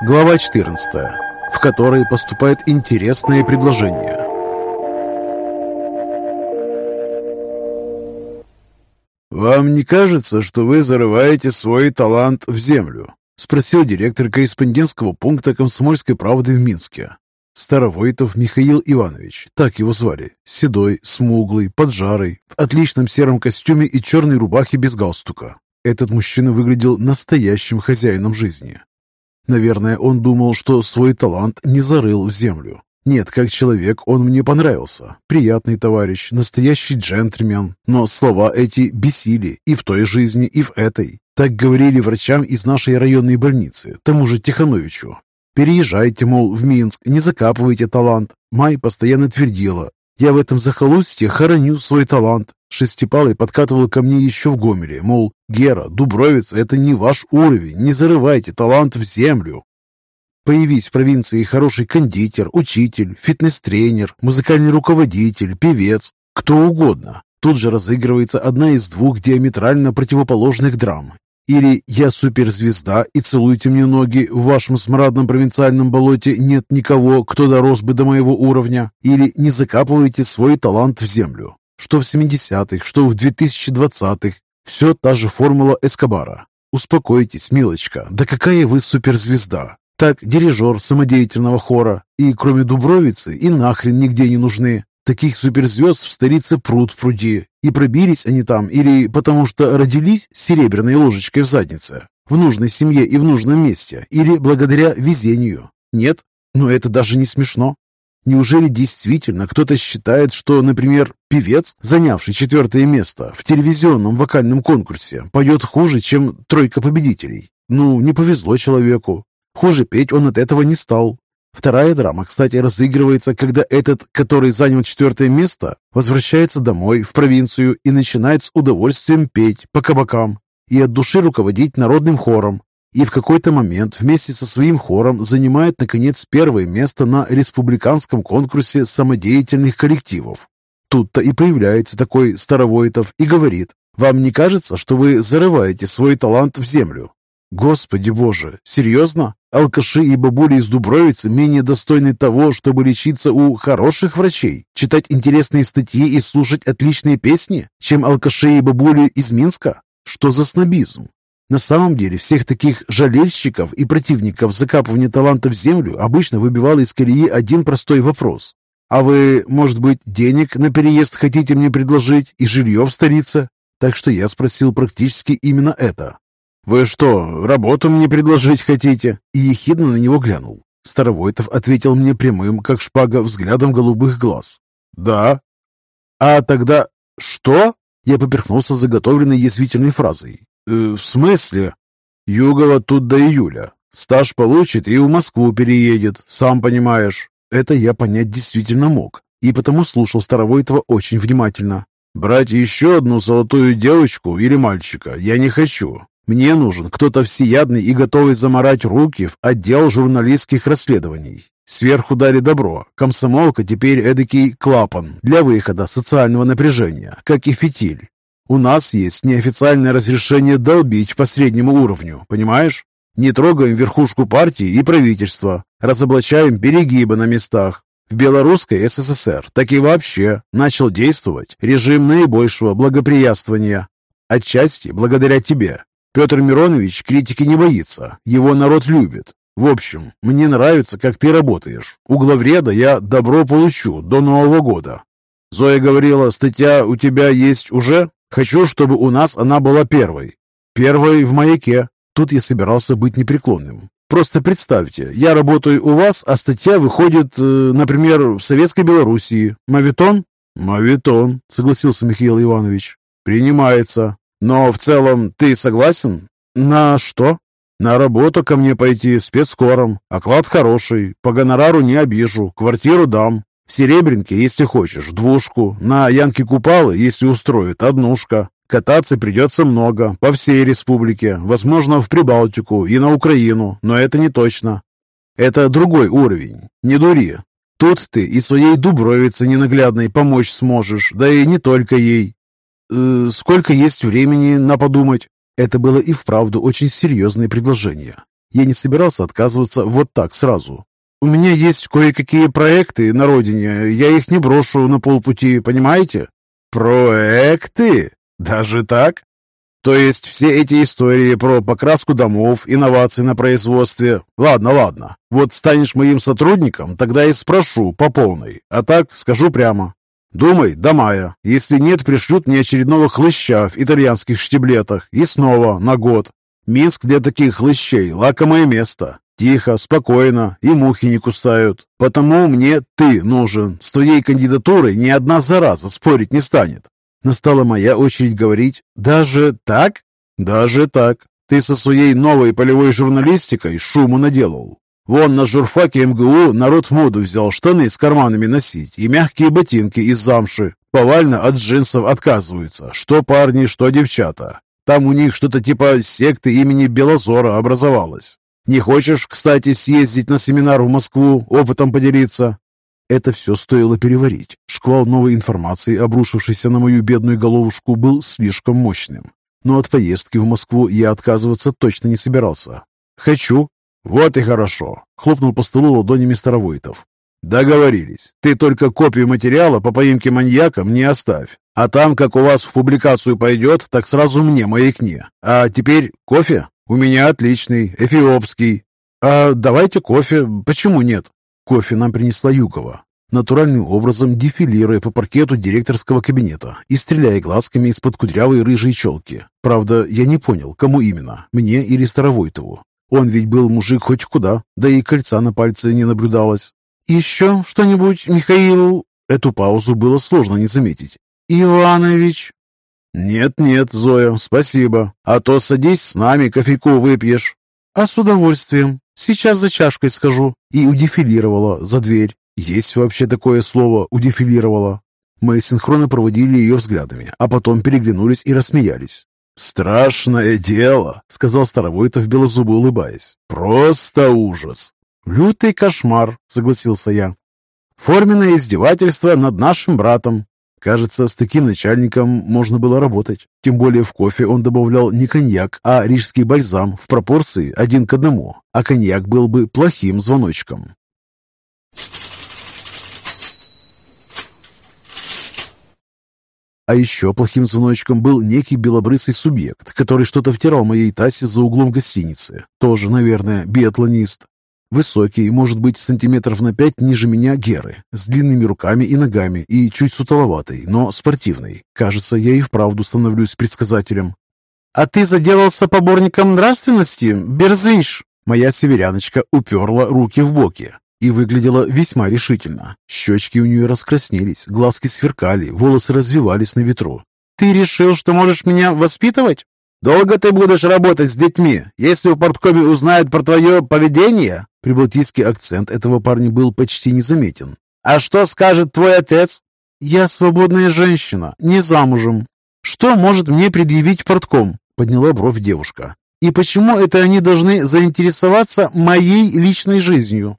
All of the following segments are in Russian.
Глава 14, в которой поступает интересное предложение. «Вам не кажется, что вы зарываете свой талант в землю?» – спросил директор корреспондентского пункта «Комсомольской правды» в Минске. Старовойтов Михаил Иванович, так его звали, седой, смуглый, поджарый, в отличном сером костюме и черной рубахе без галстука. Этот мужчина выглядел настоящим хозяином жизни. Наверное, он думал, что свой талант не зарыл в землю. Нет, как человек он мне понравился. Приятный товарищ, настоящий джентльмен. Но слова эти бесили и в той жизни, и в этой. Так говорили врачам из нашей районной больницы, тому же Тихановичу. Переезжайте, мол, в Минск, не закапывайте талант. Май постоянно твердила, я в этом захолустье хороню свой талант. Шестипалый подкатывал ко мне еще в Гомеле, мол, Гера, Дубровец, это не ваш уровень, не зарывайте талант в землю. Появись в провинции хороший кондитер, учитель, фитнес-тренер, музыкальный руководитель, певец, кто угодно. Тут же разыгрывается одна из двух диаметрально противоположных драм. Или «Я суперзвезда и целуйте мне ноги, в вашем смрадном провинциальном болоте нет никого, кто дорос бы до моего уровня». Или «Не закапывайте свой талант в землю». Что в 70-х, что в 2020-х. Все та же формула Эскобара. Успокойтесь, милочка, да какая вы суперзвезда. Так, дирижер самодеятельного хора. И кроме Дубровицы и нахрен нигде не нужны. Таких суперзвезд в столице пруд пруди. И пробились они там или потому что родились с серебряной ложечкой в заднице, в нужной семье и в нужном месте, или благодаря везению. Нет, но это даже не смешно. Неужели действительно кто-то считает, что, например, певец, занявший четвертое место в телевизионном вокальном конкурсе, поет хуже, чем тройка победителей? Ну, не повезло человеку. Хуже петь он от этого не стал. Вторая драма, кстати, разыгрывается, когда этот, который занял четвертое место, возвращается домой, в провинцию, и начинает с удовольствием петь по кабакам и от души руководить народным хором. И в какой-то момент вместе со своим хором занимает, наконец, первое место на республиканском конкурсе самодеятельных коллективов. Тут-то и появляется такой Старовойтов и говорит, «Вам не кажется, что вы зарываете свой талант в землю?» Господи боже, серьезно? Алкаши и бабули из Дубровицы менее достойны того, чтобы лечиться у хороших врачей, читать интересные статьи и слушать отличные песни, чем алкаши и бабули из Минска? Что за снобизм? На самом деле всех таких жалельщиков и противников закапывания таланта в землю обычно выбивал из колеи один простой вопрос. «А вы, может быть, денег на переезд хотите мне предложить и жилье в столице?» Так что я спросил практически именно это. «Вы что, работу мне предложить хотите?» И ехидно на него глянул. Старовойтов ответил мне прямым, как шпага, взглядом голубых глаз. «Да». «А тогда...» «Что?» Я поперхнулся заготовленной язвительной фразой. «Э, «В смысле?» «Югова тут до июля. Стаж получит и в Москву переедет, сам понимаешь». Это я понять действительно мог, и потому слушал Старовойтова очень внимательно. «Брать еще одну золотую девочку или мальчика я не хочу. Мне нужен кто-то всеядный и готовый заморать руки в отдел журналистских расследований. Сверху дали добро. Комсомолка теперь эдакий клапан для выхода социального напряжения, как и фитиль. У нас есть неофициальное разрешение долбить по среднему уровню, понимаешь? Не трогаем верхушку партии и правительства, разоблачаем перегибы на местах. В Белорусской СССР так и вообще начал действовать режим наибольшего благоприятствования. Отчасти благодаря тебе. Петр Миронович критики не боится, его народ любит. В общем, мне нравится, как ты работаешь. У главреда я добро получу до Нового года. Зоя говорила, статья у тебя есть уже? Хочу, чтобы у нас она была первой. Первой в маяке. Тут я собирался быть непреклонным. Просто представьте, я работаю у вас, а статья выходит, э, например, в Советской Белоруссии. Мавитон? Мавитон, согласился Михаил Иванович. Принимается. Но в целом ты согласен? На что? На работу ко мне пойти спецскором. Оклад хороший, по гонорару не обижу, квартиру дам. В Серебрянке, если хочешь, двушку. На Янке Купалы, если устроят, однушка. Кататься придется много, по всей республике, возможно, в Прибалтику и на Украину, но это не точно. Это другой уровень, не дури. Тут ты и своей Дубровице ненаглядной помочь сможешь, да и не только ей. Э, сколько есть времени на подумать?» Это было и вправду очень серьезное предложение. Я не собирался отказываться вот так сразу. «У меня есть кое-какие проекты на родине, я их не брошу на полпути, понимаете?» «Проекты? Даже так?» То есть все эти истории про покраску домов, инновации на производстве... Ладно, ладно. Вот станешь моим сотрудником, тогда и спрошу по полной. А так скажу прямо. Думай до мая. Если нет, пришлют мне очередного хлыща в итальянских штиблетах. И снова на год. Минск для таких хлыщей – лакомое место. Тихо, спокойно, и мухи не кусают. Потому мне ты нужен. С твоей кандидатурой ни одна зараза спорить не станет. Настала моя очередь говорить «Даже так?» «Даже так. Ты со своей новой полевой журналистикой шуму наделал. Вон на журфаке МГУ народ в моду взял штаны с карманами носить и мягкие ботинки из замши. Повально от джинсов отказываются, что парни, что девчата. Там у них что-то типа секты имени Белозора образовалось. Не хочешь, кстати, съездить на семинар в Москву, опытом поделиться? Это все стоило переварить. Шквал новой информации, обрушившийся на мою бедную головушку, был слишком мощным. Но от поездки в Москву я отказываться точно не собирался. «Хочу». «Вот и хорошо», — хлопнул по столу ладонями Старовойтов. «Договорились. Ты только копию материала по поимке маньяка мне оставь. А там, как у вас в публикацию пойдет, так сразу мне маякни. А теперь кофе? У меня отличный, эфиопский. А давайте кофе. Почему нет?» Кофе нам принесла Юкова, натуральным образом дефилируя по паркету директорского кабинета и стреляя глазками из-под кудрявой рыжей челки. Правда, я не понял, кому именно, мне или Старовойтову. Он ведь был мужик хоть куда, да и кольца на пальце не наблюдалось. «Еще что-нибудь, Михаил?» Эту паузу было сложно не заметить. «Иванович?» «Нет-нет, Зоя, спасибо. А то садись с нами, кофейку выпьешь». «А с удовольствием. Сейчас за чашкой схожу». И удефилировала за дверь. Есть вообще такое слово «удефилировала». Мы синхронно проводили ее взглядами, а потом переглянулись и рассмеялись. «Страшное дело», — сказал Старовойтов, белозубо улыбаясь. «Просто ужас». «Лютый кошмар», — согласился я. «Форменное издевательство над нашим братом. Кажется, с таким начальником можно было работать. Тем более в кофе он добавлял не коньяк, а рижский бальзам в пропорции один к одному, а коньяк был бы плохим звоночком. А еще плохим звоночком был некий белобрысый субъект, который что-то втирал моей Тасе за углом гостиницы. Тоже, наверное, биатлонист. Высокий, может быть, сантиметров на пять ниже меня Геры, с длинными руками и ногами и чуть сутоловатый, но спортивный. Кажется, я и вправду становлюсь предсказателем. «А ты заделался поборником нравственности, берзынш?» Моя северяночка уперла руки в боки и выглядела весьма решительно. Щечки у нее раскраснелись, глазки сверкали, волосы развивались на ветру. «Ты решил, что можешь меня воспитывать?» «Долго ты будешь работать с детьми, если в порткоме узнают про твое поведение?» Прибалтийский акцент этого парня был почти незаметен. «А что скажет твой отец?» «Я свободная женщина, не замужем. Что может мне предъявить портком?» Подняла бровь девушка. «И почему это они должны заинтересоваться моей личной жизнью?»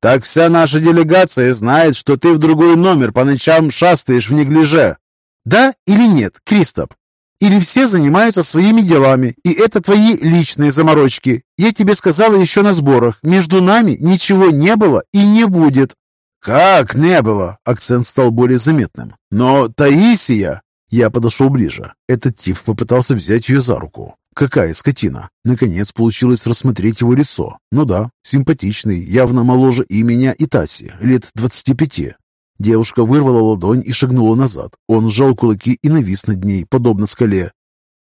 «Так вся наша делегация знает, что ты в другой номер по ночам шастаешь в неглиже». «Да или нет, Кристоп?» Или все занимаются своими делами, и это твои личные заморочки. Я тебе сказала еще на сборах, между нами ничего не было и не будет». «Как не было?» Акцент стал более заметным. «Но Таисия...» Я подошел ближе. Этот тип попытался взять ее за руку. Какая скотина! Наконец получилось рассмотреть его лицо. Ну да, симпатичный, явно моложе и меня, и Таси, лет двадцати пяти. Девушка вырвала ладонь и шагнула назад. Он сжал кулаки и навис над ней, подобно скале.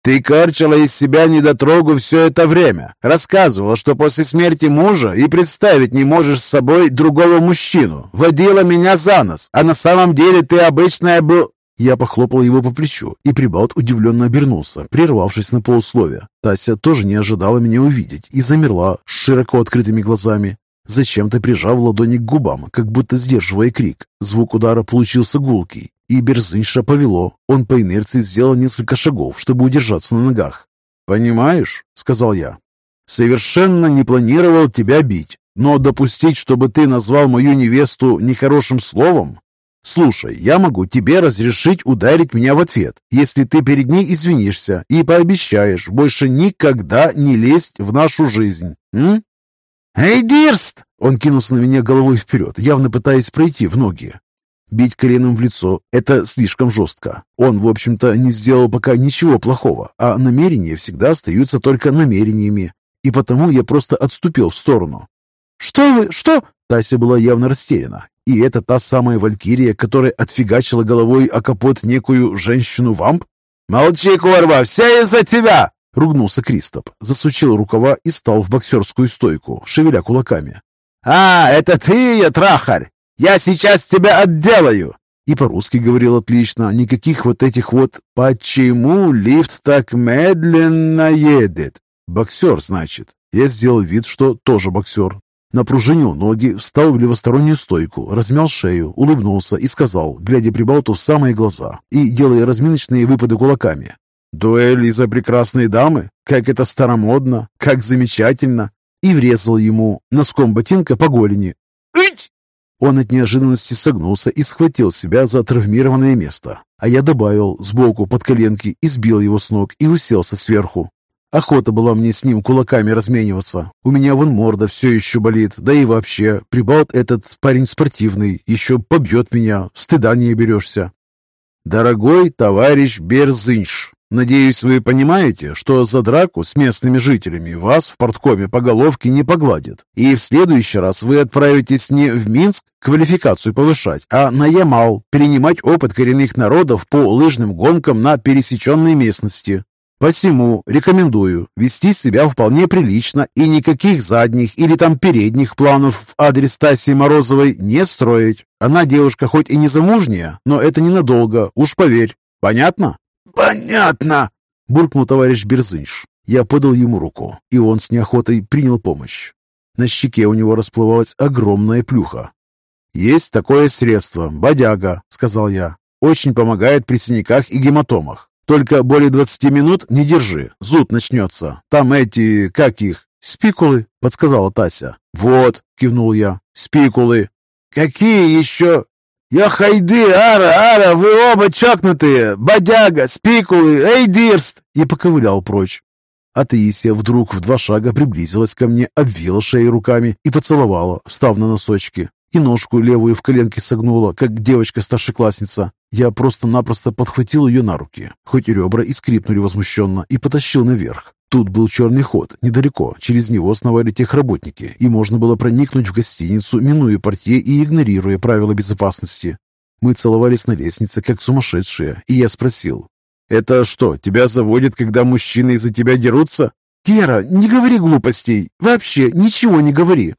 «Ты корчила из себя недотрогу все это время. Рассказывала, что после смерти мужа и представить не можешь с собой другого мужчину. Водила меня за нос, а на самом деле ты обычная был...» Я похлопал его по плечу, и Прибалт удивленно обернулся, прервавшись на полусловие. Тася тоже не ожидала меня увидеть и замерла с широко открытыми глазами. Зачем-то прижав ладони к губам, как будто сдерживая крик. Звук удара получился гулкий, и Берзынша повело. Он по инерции сделал несколько шагов, чтобы удержаться на ногах. «Понимаешь?» — сказал я. «Совершенно не планировал тебя бить, но допустить, чтобы ты назвал мою невесту нехорошим словом? Слушай, я могу тебе разрешить ударить меня в ответ, если ты перед ней извинишься и пообещаешь больше никогда не лезть в нашу жизнь. М? «Эй, Дирст!» Он кинулся на меня головой вперед, явно пытаясь пройти в ноги. Бить коленом в лицо – это слишком жестко. Он, в общем-то, не сделал пока ничего плохого, а намерения всегда остаются только намерениями. И потому я просто отступил в сторону. «Что вы? Что?» Тася была явно растеряна. И это та самая валькирия, которая отфигачила головой о капот некую женщину-вамп? «Молчи, Корва, все из-за тебя!» Ругнулся Кристоп, засучил рукава и стал в боксерскую стойку, шевеля кулаками. «А, это ты ее, трахарь! Я сейчас тебя отделаю!» И по-русски говорил отлично, никаких вот этих вот «почему лифт так медленно едет?» Боксер, значит. Я сделал вид, что тоже боксер. Напружинил ноги, встал в левостороннюю стойку, размял шею, улыбнулся и сказал, глядя Прибалту в самые глаза и делая разминочные выпады кулаками. «Дуэль из-за прекрасной дамы? Как это старомодно! Как замечательно!» И врезал ему носком ботинка по голени. «Ить!» Он от неожиданности согнулся и схватил себя за травмированное место. А я добавил сбоку под коленки и сбил его с ног и уселся сверху. Охота была мне с ним кулаками размениваться. У меня вон морда все еще болит, да и вообще, прибалт этот парень спортивный, еще побьет меня, стыда не оберешься. Дорогой товарищ Берзынш, надеюсь, вы понимаете, что за драку с местными жителями вас в порткоме по головке не погладят, и в следующий раз вы отправитесь не в Минск квалификацию повышать, а на Ямал перенимать опыт коренных народов по лыжным гонкам на пересеченной местности. Посему рекомендую вести себя вполне прилично и никаких задних или там передних планов в адрес Таси Морозовой не строить. Она девушка хоть и не замужняя, но это ненадолго, уж поверь. Понятно? Понятно, буркнул товарищ Берзынш. Я подал ему руку, и он с неохотой принял помощь. На щеке у него расплывалась огромная плюха. «Есть такое средство, бодяга», — сказал я. «Очень помогает при синяках и гематомах. Только более двадцати минут не держи, зуд начнется. Там эти, как их, спикулы, подсказала Тася. Вот, кивнул я, спикулы. Какие еще? Я хайды, ара, ара, вы оба чокнутые, бодяга, спикулы, эй, дирст, и поковылял прочь. А Таисия вдруг в два шага приблизилась ко мне, обвила шею руками и поцеловала, встав на носочки и ножку левую в коленке согнула, как девочка-старшеклассница. Я просто-напросто подхватил ее на руки, хоть ребра и скрипнули возмущенно, и потащил наверх. Тут был черный ход, недалеко, через него сновали техработники, и можно было проникнуть в гостиницу, минуя портье и игнорируя правила безопасности. Мы целовались на лестнице, как сумасшедшие, и я спросил, «Это что, тебя заводит, когда мужчины из-за тебя дерутся?» «Гера, не говори глупостей! Вообще ничего не говори!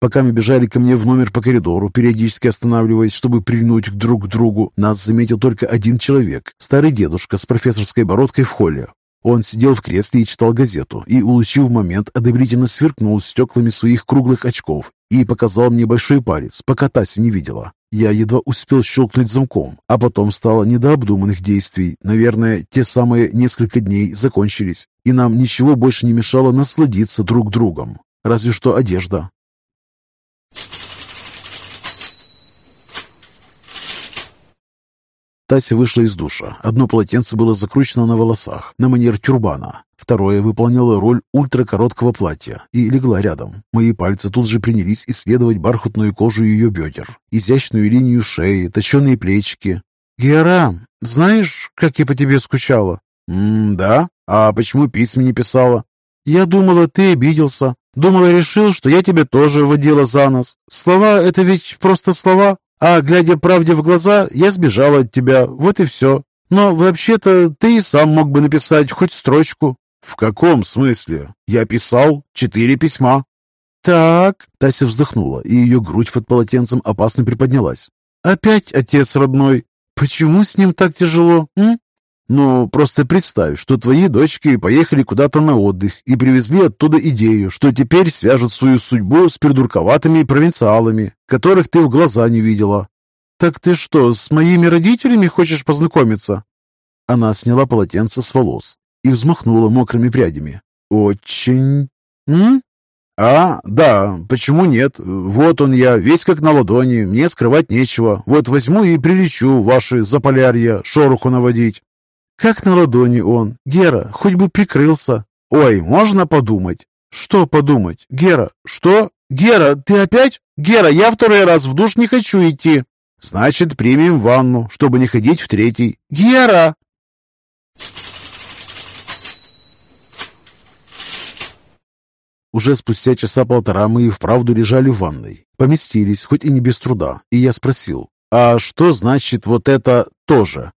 Пока мы бежали ко мне в номер по коридору, периодически останавливаясь, чтобы прильнуть друг к другу, нас заметил только один человек, старый дедушка с профессорской бородкой в холле. Он сидел в кресле и читал газету, и, улучив момент, одобрительно сверкнул стеклами своих круглых очков и показал мне большой палец, пока Тася не видела. Я едва успел щелкнуть замком, а потом стало не до обдуманных действий. Наверное, те самые несколько дней закончились, и нам ничего больше не мешало насладиться друг другом. Разве что одежда. Тася вышла из душа. Одно полотенце было закручено на волосах, на манер тюрбана. Второе выполняло роль ультракороткого платья и легла рядом. Мои пальцы тут же принялись исследовать бархатную кожу ее бедер, изящную линию шеи, точеные плечики. «Гера, знаешь, как я по тебе скучала?» «М-да? А почему письма не писала?» «Я думала, ты обиделся. Думала, решил, что я тебя тоже водила за нос. Слова — это ведь просто слова. А, глядя правде в глаза, я сбежала от тебя, вот и все. Но вообще-то ты и сам мог бы написать хоть строчку». «В каком смысле? Я писал четыре письма». «Так...» — Тася вздохнула, и ее грудь под полотенцем опасно приподнялась. «Опять отец родной. Почему с ним так тяжело, м? Ну, просто представь, что твои дочки поехали куда-то на отдых и привезли оттуда идею, что теперь свяжут свою судьбу с придурковатыми провинциалами, которых ты в глаза не видела. Так ты что, с моими родителями хочешь познакомиться? Она сняла полотенце с волос и взмахнула мокрыми прядями. Очень... М? «А, да, почему нет? Вот он я, весь как на ладони, мне скрывать нечего. Вот возьму и прилечу ваши заполярья, шороху наводить». «Как на ладони он. Гера, хоть бы прикрылся». «Ой, можно подумать?» «Что подумать? Гера, что? Гера, ты опять? Гера, я второй раз в душ не хочу идти». «Значит, примем ванну, чтобы не ходить в третий». «Гера!» Уже спустя часа полтора мы и вправду лежали в ванной. Поместились, хоть и не без труда. И я спросил, а что значит вот это тоже?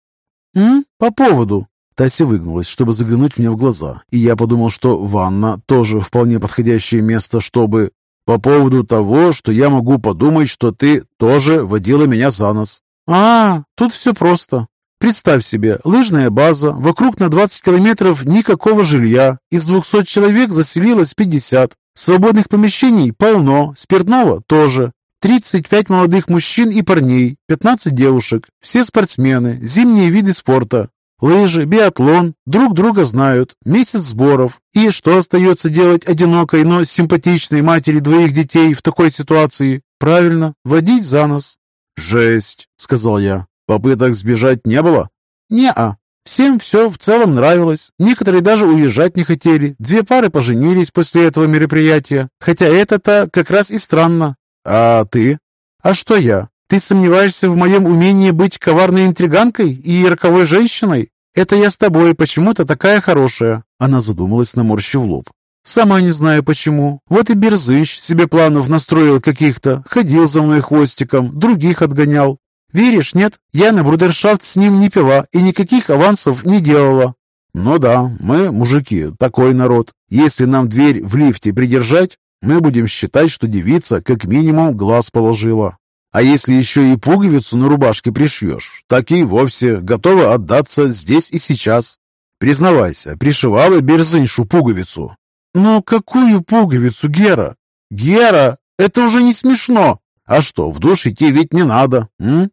«М? По поводу?» Тася выгнулась, чтобы заглянуть мне в глаза, и я подумал, что ванна тоже вполне подходящее место, чтобы... По поводу того, что я могу подумать, что ты тоже водила меня за нос. А, тут все просто. Представь себе, лыжная база, вокруг на 20 километров никакого жилья, из 200 человек заселилось 50, свободных помещений полно, спиртного тоже. 35 молодых мужчин и парней, 15 девушек, все спортсмены, зимние виды спорта. Лыжи, биатлон, друг друга знают, месяц сборов. И что остается делать одинокой, но симпатичной матери двоих детей в такой ситуации? Правильно, водить за нос. «Жесть», — сказал я. Попыток сбежать не было? Не-а. Всем все в целом нравилось. Некоторые даже уезжать не хотели. Две пары поженились после этого мероприятия. Хотя это-то как раз и странно. А ты? А что я? Ты сомневаешься в моем умении быть коварной интриганкой и роковой женщиной? Это я с тобой почему-то такая хорошая. Она задумалась, наморщив лоб. Сама не знаю почему. Вот и Берзыч себе планов настроил каких-то. Ходил за мной хвостиком, других отгонял. Веришь, нет? Я на брудершафт с ним не пила и никаких авансов не делала. Ну да, мы, мужики, такой народ. Если нам дверь в лифте придержать, мы будем считать, что девица как минимум глаз положила. А если еще и пуговицу на рубашке пришьешь, так и вовсе готова отдаться здесь и сейчас. Признавайся, пришивала Берзыншу пуговицу. Но какую пуговицу, Гера? Гера, это уже не смешно. А что, в душ идти ведь не надо, м?